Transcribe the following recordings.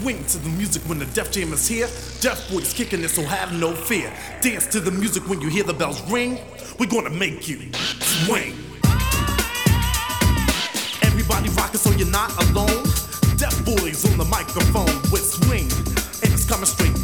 Swing to the music when the Def Jam is here. Deff Boyz kicking it, so have no fear. Dance to the music when you hear the bells ring. We're gonna make you swing. Everybody rocking so you're not alone. Deff Boyz on the microphone with swing. And it's coming straight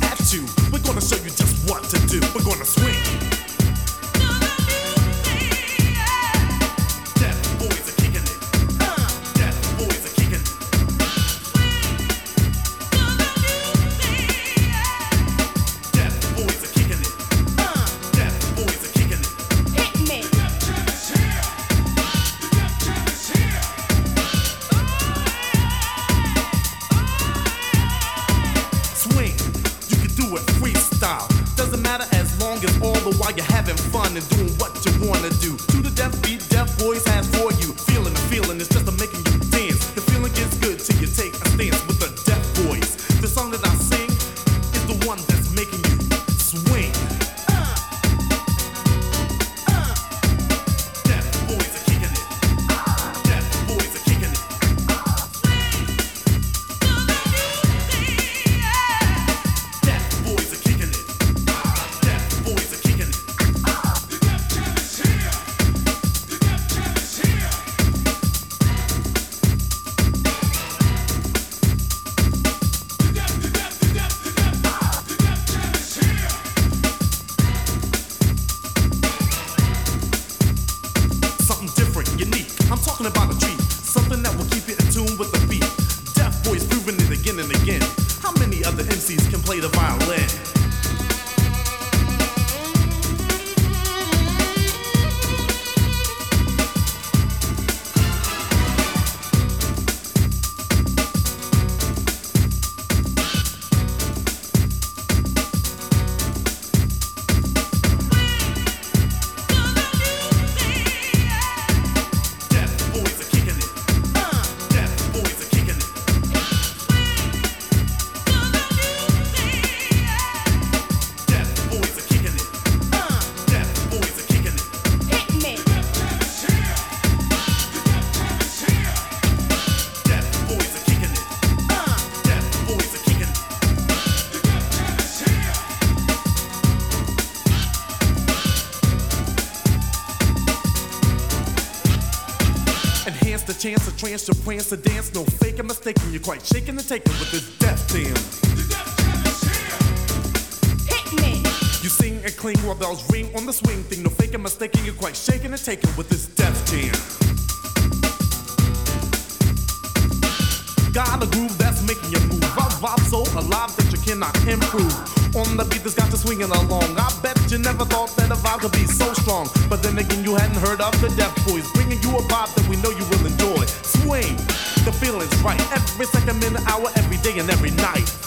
do it freestyle. Doesn't matter as long as all the while you're having fun and doing what you wanna do. 不能把 Enhance the chance to trance your prance to dance. No faking, mistaking. You're quite shaking and taking with this death jam. Hit me. You sing and cling while bells ring on the swing thing. No faking, mistaking. You're quite shaking and taking with this death jam. Got a groove that's making you move. I vibe so alive that you cannot improve. On the beat that's got you swinging along. I bet you never thought that a vibe could be so strong. But then again, you hadn't heard of the Deff Boyz, bringing you a vibe that we know you will right. Every second, minute, hour, every day, and every night.